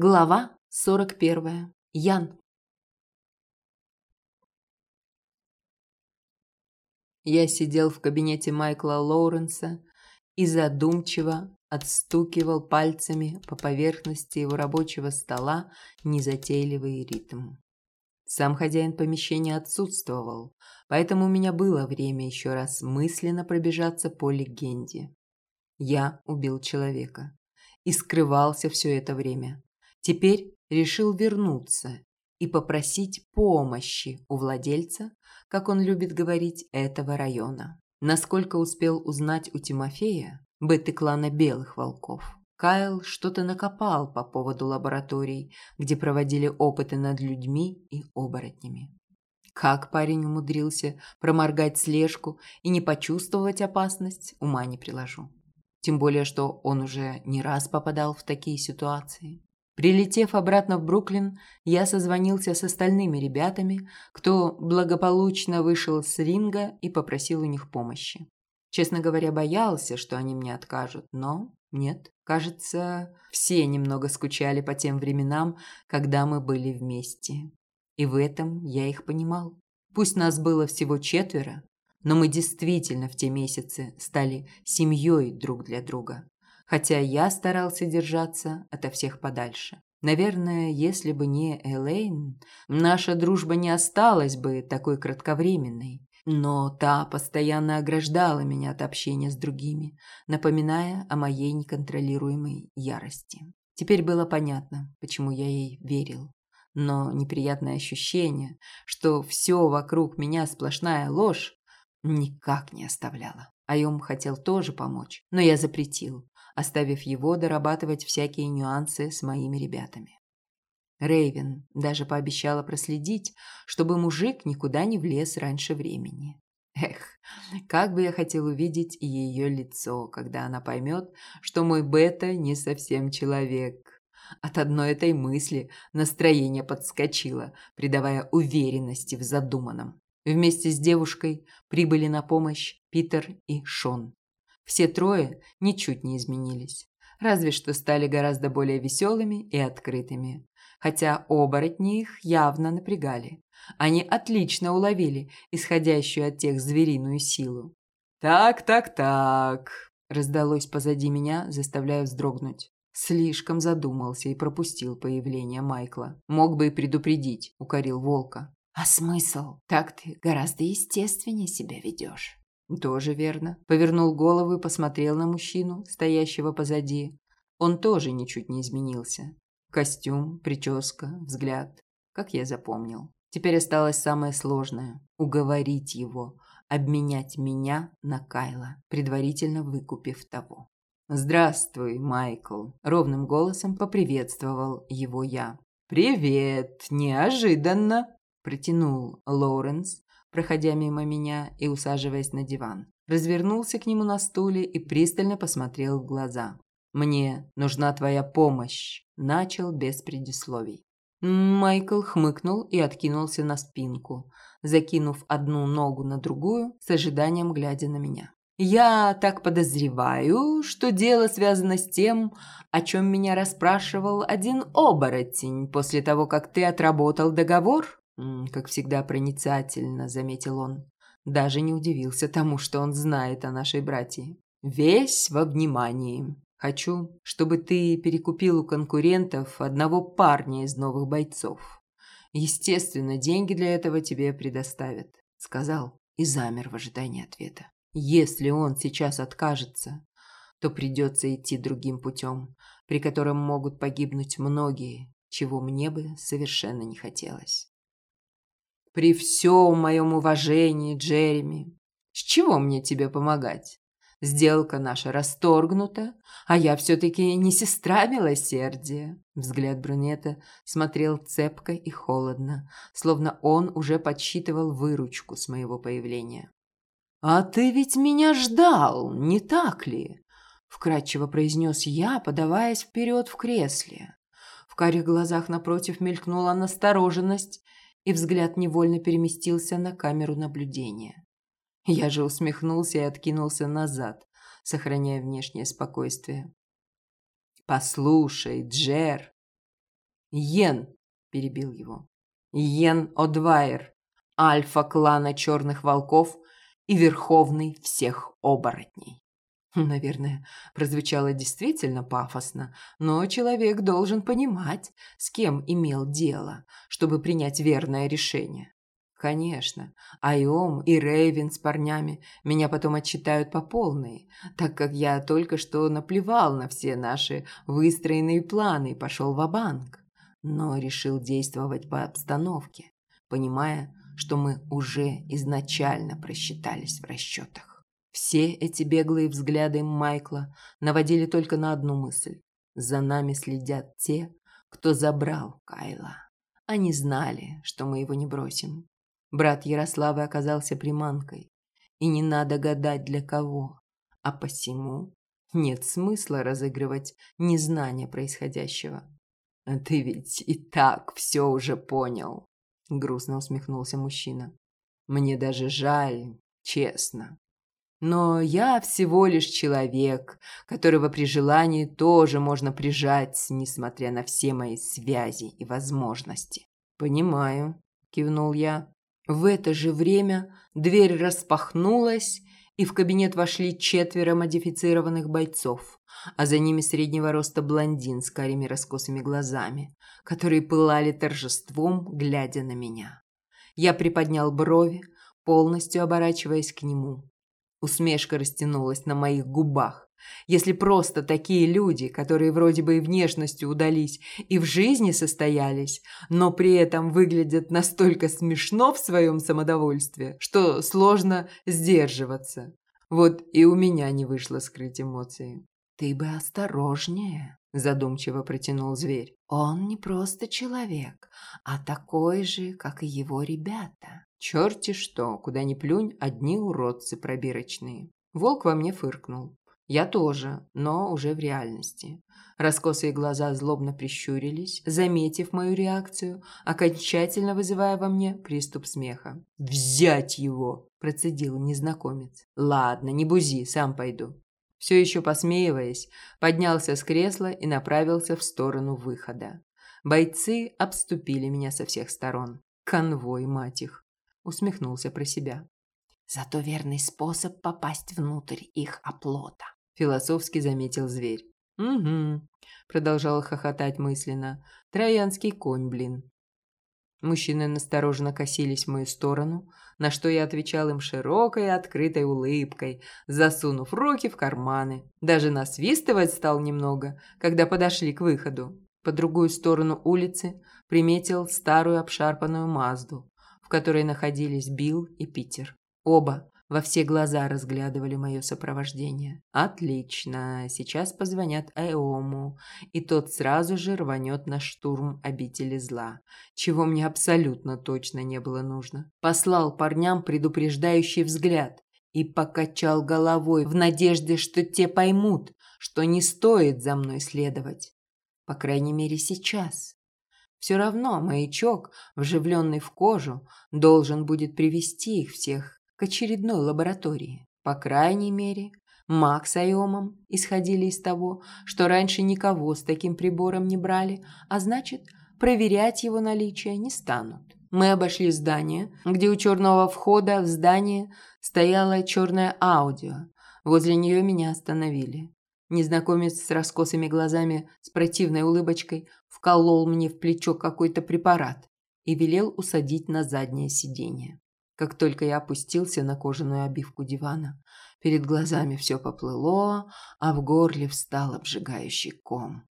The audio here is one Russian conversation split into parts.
Глава 41. Ян. Я сидел в кабинете Майкла Лоуренса и задумчиво отстукивал пальцами по поверхности его рабочего стола незатейливый ритм. Сам хозяин помещения отсутствовал, поэтому у меня было время еще раз мысленно пробежаться по легенде. Я убил человека и скрывался все это время. Теперь решил вернуться и попросить помощи у владельца, как он любит говорить, этого района. Насколько успел узнать у Тимофея, быты клана Белых Волков, Кайл что-то накопал по поводу лабораторий, где проводили опыты над людьми и оборотнями. Как парень умудрился проморгать слежку и не почувствовать опасность, ума не приложу. Тем более, что он уже не раз попадал в такие ситуации. Прилетев обратно в Бруклин, я созвонился с остальными ребятами, кто благополучно вышел с ринга и попросил у них помощи. Честно говоря, боялся, что они мне откажут, но нет. Кажется, все немного скучали по тем временам, когда мы были вместе. И в этом я их понимал. Пусть нас было всего четверо, но мы действительно в те месяцы стали семьей друг для друга хотя я старался держаться ото всех подальше. Наверное, если бы не Элейн, наша дружба не осталась бы такой кратковременной. Но та постоянно ограждала меня от общения с другими, напоминая о моей неконтролируемой ярости. Теперь было понятно, почему я ей верил. Но неприятное ощущение, что все вокруг меня сплошная ложь, никак не оставляло. Айом хотел тоже помочь, но я запретил, оставив его дорабатывать всякие нюансы с моими ребятами. Рейвен даже пообещала проследить, чтобы мужик никуда не влез раньше времени. Эх, как бы я хотел увидеть ее лицо, когда она поймет, что мой Бета не совсем человек. От одной этой мысли настроение подскочило, придавая уверенности в задуманном. Вместе с девушкой прибыли на помощь Питер и Шон. Все трое ничуть не изменились, разве что стали гораздо более веселыми и открытыми. Хотя оборотни их явно напрягали. Они отлично уловили исходящую от тех звериную силу. «Так, так, так», – раздалось позади меня, заставляя вздрогнуть. Слишком задумался и пропустил появление Майкла. Мог бы и предупредить, укорил волка. «А смысл? Так ты гораздо естественнее себя ведешь». Тоже верно. Повернул голову и посмотрел на мужчину, стоящего позади. Он тоже ничуть не изменился. Костюм, прическа, взгляд. Как я запомнил. Теперь осталось самое сложное – уговорить его, обменять меня на Кайла, предварительно выкупив того. «Здравствуй, Майкл!» – ровным голосом поприветствовал его я. «Привет! Неожиданно!» – протянул Лоуренс, проходя мимо меня и усаживаясь на диван. Развернулся к нему на стуле и пристально посмотрел в глаза. «Мне нужна твоя помощь», – начал без предисловий. Майкл хмыкнул и откинулся на спинку, закинув одну ногу на другую, с ожиданием глядя на меня. «Я так подозреваю, что дело связано с тем, о чем меня расспрашивал один оборотень после того, как ты отработал договор?» «Как всегда проницательно», — заметил он. Даже не удивился тому, что он знает о нашей братье. «Весь во внимании. Хочу, чтобы ты перекупил у конкурентов одного парня из новых бойцов. Естественно, деньги для этого тебе предоставят», — сказал и замер в ожидании ответа. «Если он сейчас откажется, то придется идти другим путем, при котором могут погибнуть многие, чего мне бы совершенно не хотелось». При всем моем уважении, Джереми, с чего мне тебе помогать? Сделка наша расторгнута, а я все-таки не сестра милосердия. Взгляд брюнета смотрел цепко и холодно, словно он уже подсчитывал выручку с моего появления. «А ты ведь меня ждал, не так ли?» – вкратчиво произнес я, подаваясь вперед в кресле. В карих глазах напротив мелькнула настороженность, и взгляд невольно переместился на камеру наблюдения. Я же усмехнулся и откинулся назад, сохраняя внешнее спокойствие. «Послушай, Джер!» Йен, перебил его. Йен Одвайер, альфа клана черных волков и верховный всех оборотней. Наверное, прозвучало действительно пафосно, но человек должен понимать, с кем имел дело, чтобы принять верное решение. Конечно, Айом и Рейвен с парнями меня потом отчитают по полной, так как я только что наплевал на все наши выстроенные планы и пошел в банк но решил действовать по обстановке, понимая, что мы уже изначально просчитались в расчетах. Все эти беглые взгляды Майкла наводили только на одну мысль. За нами следят те, кто забрал Кайла. Они знали, что мы его не бросим. Брат Ярославы оказался приманкой. И не надо гадать для кого. А посему нет смысла разыгрывать незнание происходящего. «А «Ты ведь и так все уже понял», — грустно усмехнулся мужчина. «Мне даже жаль, честно. Но я всего лишь человек, которого при желании тоже можно прижать, несмотря на все мои связи и возможности». «Понимаю», — кивнул я. В это же время дверь распахнулась, и в кабинет вошли четверо модифицированных бойцов а за ними среднего роста блондин с карими раскосыми глазами, которые пылали торжеством, глядя на меня. Я приподнял брови, полностью оборачиваясь к нему. Усмешка растянулась на моих губах. Если просто такие люди, которые вроде бы и внешностью удались, и в жизни состоялись, но при этом выглядят настолько смешно в своем самодовольстве, что сложно сдерживаться. Вот и у меня не вышло скрыть эмоции. «Ты бы осторожнее», – задумчиво протянул зверь. «Он не просто человек, а такой же, как и его ребята». «Черти что, куда ни плюнь, одни уродцы пробирочные». Волк во мне фыркнул. Я тоже, но уже в реальности. Раскосые глаза злобно прищурились, заметив мою реакцию, окончательно вызывая во мне приступ смеха. «Взять его!» – процедил незнакомец. «Ладно, не бузи, сам пойду» все еще посмеиваясь, поднялся с кресла и направился в сторону выхода. Бойцы обступили меня со всех сторон. Конвой, мать их. Усмехнулся про себя. Зато верный способ попасть внутрь их оплота. Философски заметил зверь. «Угу», — продолжал хохотать мысленно. «Троянский конь, блин». Мужчины настороженно косились в мою сторону, на что я отвечал им широкой открытой улыбкой, засунув руки в карманы. Даже насвистывать стал немного, когда подошли к выходу. По другую сторону улицы приметил старую обшарпанную Мазду, в которой находились Билл и Питер. Оба во все глаза разглядывали мое сопровождение. Отлично, сейчас позвонят Айому, и тот сразу же рванет на штурм обители зла, чего мне абсолютно точно не было нужно. Послал парням предупреждающий взгляд и покачал головой в надежде, что те поймут, что не стоит за мной следовать. По крайней мере, сейчас. Все равно маячок, вживленный в кожу, должен будет привести их всех к очередной лаборатории. По крайней мере, Макс с Айомом исходили из того, что раньше никого с таким прибором не брали, а значит, проверять его наличие не станут. Мы обошли здание, где у черного входа в здание стояла черная аудио. Возле нее меня остановили. Незнакомец с раскосыми глазами, с противной улыбочкой, вколол мне в плечо какой-то препарат и велел усадить на заднее сиденье. Как только я опустился на кожаную обивку дивана, перед глазами все поплыло, а в горле встал обжигающий ком.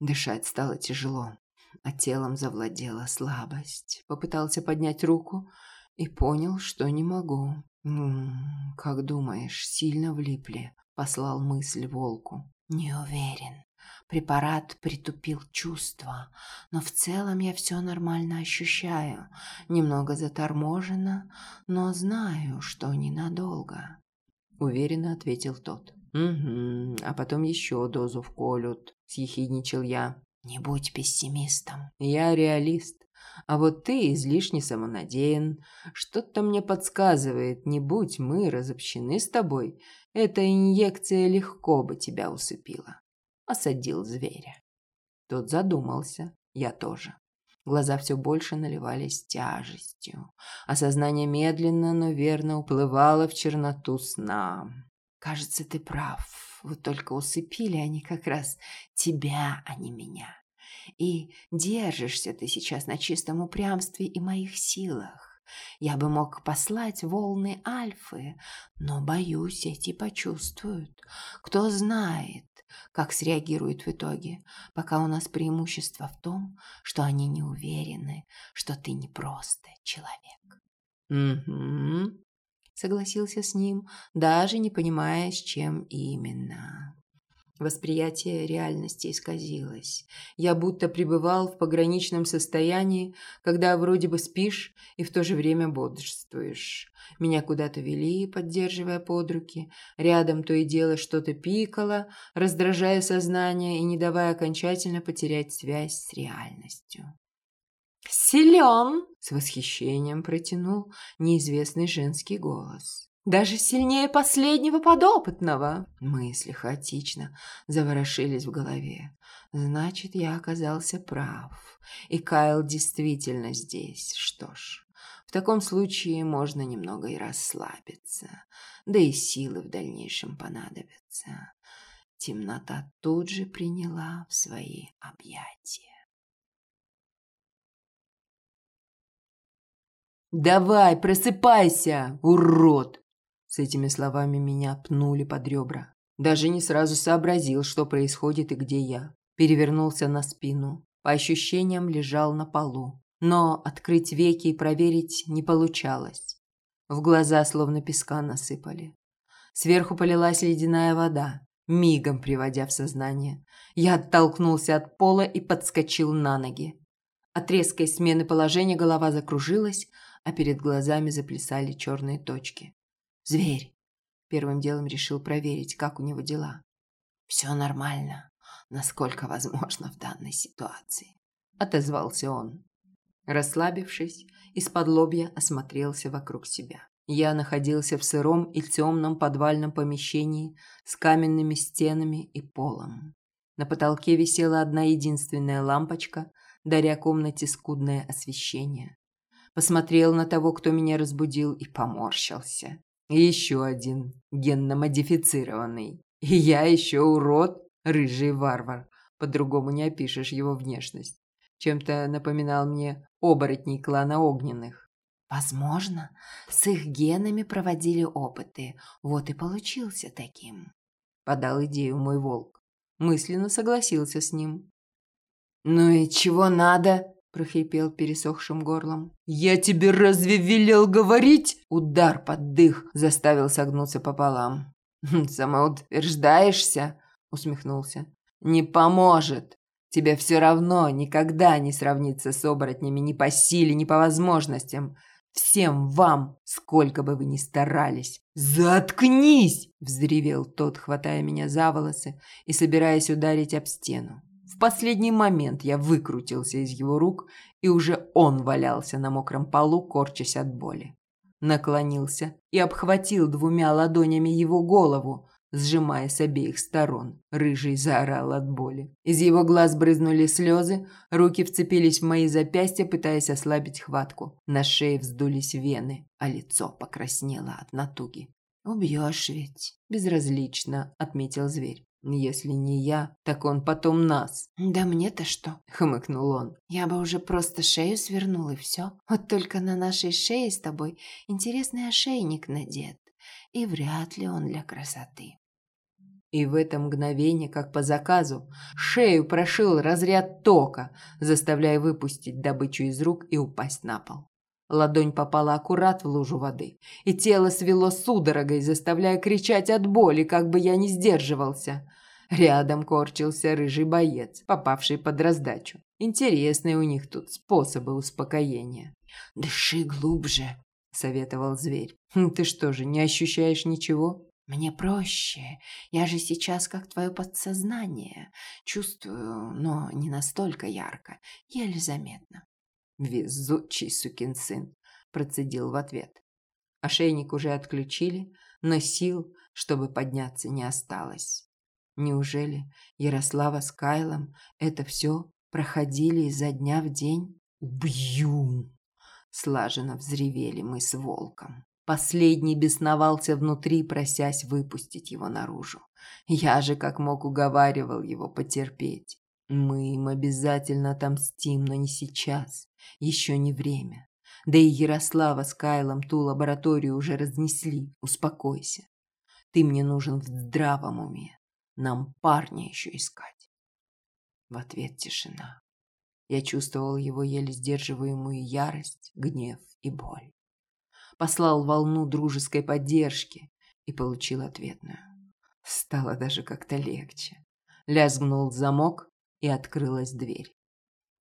Дышать стало тяжело, а телом завладела слабость. Попытался поднять руку и понял, что не могу. «М -м, «Как думаешь, сильно влипли?» – послал мысль волку. «Не уверен», Препарат притупил чувства, но в целом я все нормально ощущаю. Немного заторможенно, но знаю, что ненадолго. Уверенно ответил тот. «Угу, а потом еще дозу вколют», – съехидничал я. «Не будь пессимистом». «Я реалист. А вот ты излишне самонадеян. Что-то мне подсказывает, не будь мы разобщены с тобой, эта инъекция легко бы тебя усыпила осадил зверя. Тот задумался, Я тоже. Глаза все больше наливались тяжестью. Осознание медленно, но верно уплывало в черноту сна. «Кажется, ты прав. Вот только усыпили они как раз тебя, а не меня. И держишься ты сейчас на чистом упрямстве и моих силах. Я бы мог послать волны Альфы, но, боюсь, эти почувствуют. Кто знает, как среагируют в итоге, пока у нас преимущество в том, что они не уверены, что ты не просто человек. «Угу», — согласился с ним, даже не понимая, с чем именно. Восприятие реальности исказилось. Я будто пребывал в пограничном состоянии, когда вроде бы спишь и в то же время бодрствуешь. Меня куда-то вели, поддерживая под руки. Рядом то и дело что-то пикало, раздражая сознание и не давая окончательно потерять связь с реальностью. «Силен!» — с восхищением протянул неизвестный женский голос. Даже сильнее последнего подопытного. Мысли хаотично заворошились в голове. Значит, я оказался прав. И Кайл действительно здесь. Что ж, в таком случае можно немного и расслабиться. Да и силы в дальнейшем понадобятся. Темнота тут же приняла в свои объятия. «Давай, просыпайся, урод!» С этими словами меня пнули под ребра. Даже не сразу сообразил, что происходит и где я. Перевернулся на спину. По ощущениям лежал на полу. Но открыть веки и проверить не получалось. В глаза словно песка насыпали. Сверху полилась ледяная вода, мигом приводя в сознание. Я оттолкнулся от пола и подскочил на ноги. От резкой смены положения голова закружилась, а перед глазами заплясали черные точки. Зверь. Первым делом решил проверить, как у него дела. Все нормально, насколько возможно в данной ситуации. Отозвался он. Расслабившись, из-под лобья осмотрелся вокруг себя. Я находился в сыром и темном подвальном помещении с каменными стенами и полом. На потолке висела одна единственная лампочка, даря комнате скудное освещение. Посмотрел на того, кто меня разбудил, и поморщился. Еще один генно-модифицированный. И я еще урод, рыжий варвар. По-другому не опишешь его внешность. Чем-то напоминал мне оборотней клана огненных. Возможно, с их генами проводили опыты, вот и получился таким. Подал идею мой волк. Мысленно согласился с ним. «Ну и чего надо?» Прохрипел пересохшим горлом. «Я тебе разве велел говорить?» Удар под дых заставил согнуться пополам. «Хм, «Самоутверждаешься?» усмехнулся. «Не поможет. Тебе все равно никогда не сравниться с оборотнями ни по силе, ни по возможностям. Всем вам, сколько бы вы ни старались. Заткнись!» взревел тот, хватая меня за волосы и собираясь ударить об стену. В последний момент я выкрутился из его рук, и уже он валялся на мокром полу, корчась от боли. Наклонился и обхватил двумя ладонями его голову, сжимая с обеих сторон. Рыжий заорал от боли. Из его глаз брызнули слезы, руки вцепились в мои запястья, пытаясь ослабить хватку. На шее вздулись вены, а лицо покраснело от натуги. «Убьешь ведь?» – безразлично, – отметил зверь. Если не я, так он потом нас. Да мне-то что? Хмыкнул он. Я бы уже просто шею свернул и все. Вот только на нашей шее с тобой интересный ошейник надет. И вряд ли он для красоты. И в это мгновение, как по заказу, шею прошил разряд тока, заставляя выпустить добычу из рук и упасть на пол. Ладонь попала аккурат в лужу воды, и тело свело судорогой, заставляя кричать от боли, как бы я не сдерживался. Рядом корчился рыжий боец, попавший под раздачу. Интересные у них тут способы успокоения. «Дыши глубже», — советовал зверь. «Хм, «Ты что же, не ощущаешь ничего?» «Мне проще. Я же сейчас как твое подсознание. Чувствую, но не настолько ярко, еле заметно». «Везучий сукин сын», – процедил в ответ. Ошейник уже отключили, но сил, чтобы подняться, не осталось. Неужели Ярослава с Кайлом – это все, проходили изо дня в день? Убью! Слаженно взревели мы с волком. Последний бесновался внутри, просясь выпустить его наружу. Я же как мог уговаривал его потерпеть. Мы им обязательно отомстим, но не сейчас. Еще не время. Да и Ярослава с Кайлом ту лабораторию уже разнесли. Успокойся. Ты мне нужен в здравом уме. Нам парня еще искать. В ответ тишина. Я чувствовал его еле сдерживаемую ярость, гнев и боль. Послал волну дружеской поддержки и получил ответную. Стало даже как-то легче. Лязгнул замок, и открылась дверь.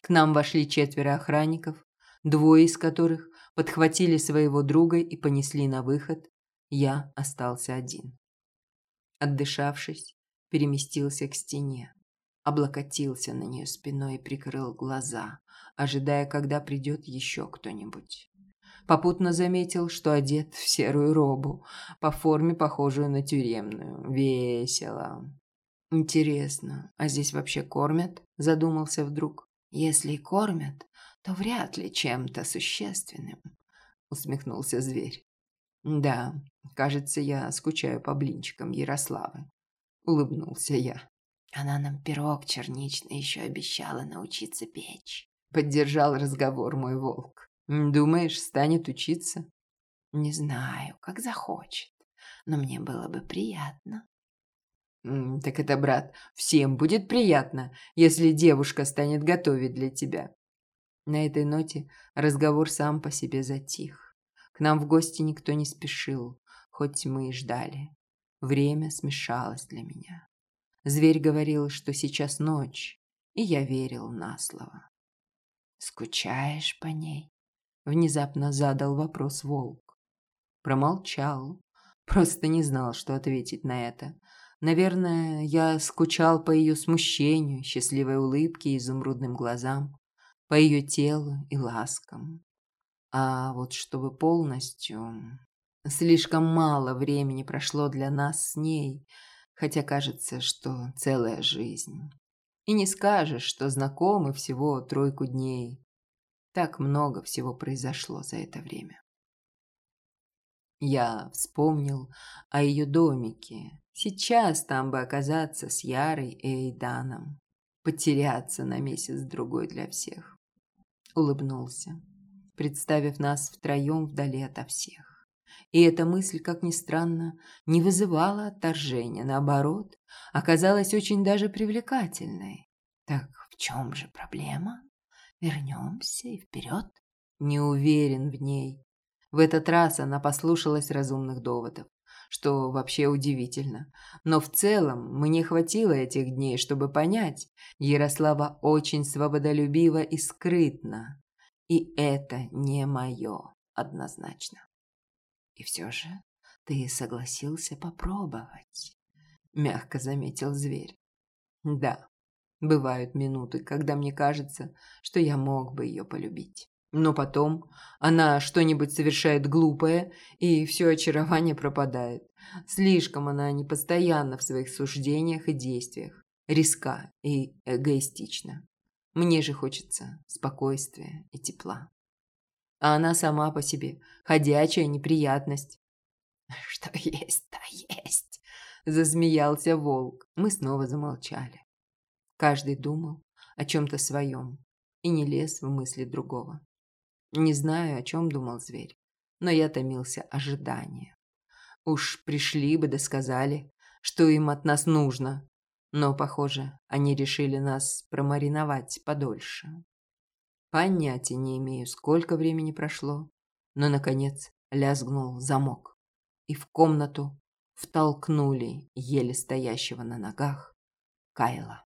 К нам вошли четверо охранников, двое из которых подхватили своего друга и понесли на выход. Я остался один. Отдышавшись, переместился к стене, облокотился на нее спиной и прикрыл глаза, ожидая, когда придет еще кто-нибудь. Попутно заметил, что одет в серую робу, по форме похожую на тюремную. Весело. «Интересно, а здесь вообще кормят?» – задумался вдруг. «Если и кормят, то вряд ли чем-то существенным», – усмехнулся зверь. «Да, кажется, я скучаю по блинчикам Ярославы», – улыбнулся я. «Она нам пирог черничный еще обещала научиться печь», – поддержал разговор мой волк. «Думаешь, станет учиться?» «Не знаю, как захочет, но мне было бы приятно». «Так это, брат, всем будет приятно, если девушка станет готовить для тебя». На этой ноте разговор сам по себе затих. К нам в гости никто не спешил, хоть мы и ждали. Время смешалось для меня. Зверь говорил, что сейчас ночь, и я верил на слово. «Скучаешь по ней?» Внезапно задал вопрос волк. Промолчал, просто не знал, что ответить на это. Наверное, я скучал по ее смущению, счастливой улыбке и изумрудным глазам, по ее телу и ласкам. А вот чтобы полностью... Слишком мало времени прошло для нас с ней, хотя кажется, что целая жизнь. И не скажешь, что знакомы всего тройку дней. Так много всего произошло за это время. Я вспомнил о ее домике. Сейчас там бы оказаться с Ярой и Эйданом. Потеряться на месяц-другой для всех. Улыбнулся, представив нас втроем вдали ото всех. И эта мысль, как ни странно, не вызывала отторжения. Наоборот, оказалась очень даже привлекательной. Так в чем же проблема? Вернемся и вперед. Не уверен в ней. В этот раз она послушалась разумных доводов, что вообще удивительно. Но в целом мне хватило этих дней, чтобы понять, Ярослава очень свободолюбива и скрытна. И это не мое, однозначно. И все же ты согласился попробовать, мягко заметил зверь. Да, бывают минуты, когда мне кажется, что я мог бы ее полюбить. Но потом она что-нибудь совершает глупое, и все очарование пропадает. Слишком она непостоянна в своих суждениях и действиях, риска и эгоистична. Мне же хочется спокойствия и тепла. А она сама по себе ходячая неприятность. «Что есть, то есть!» – засмеялся волк. Мы снова замолчали. Каждый думал о чем-то своем и не лез в мысли другого. Не знаю, о чем думал зверь, но я томился ожиданием. Уж пришли бы да сказали, что им от нас нужно, но, похоже, они решили нас промариновать подольше. Понятия не имею, сколько времени прошло, но, наконец, лязгнул замок, и в комнату втолкнули еле стоящего на ногах Кайла.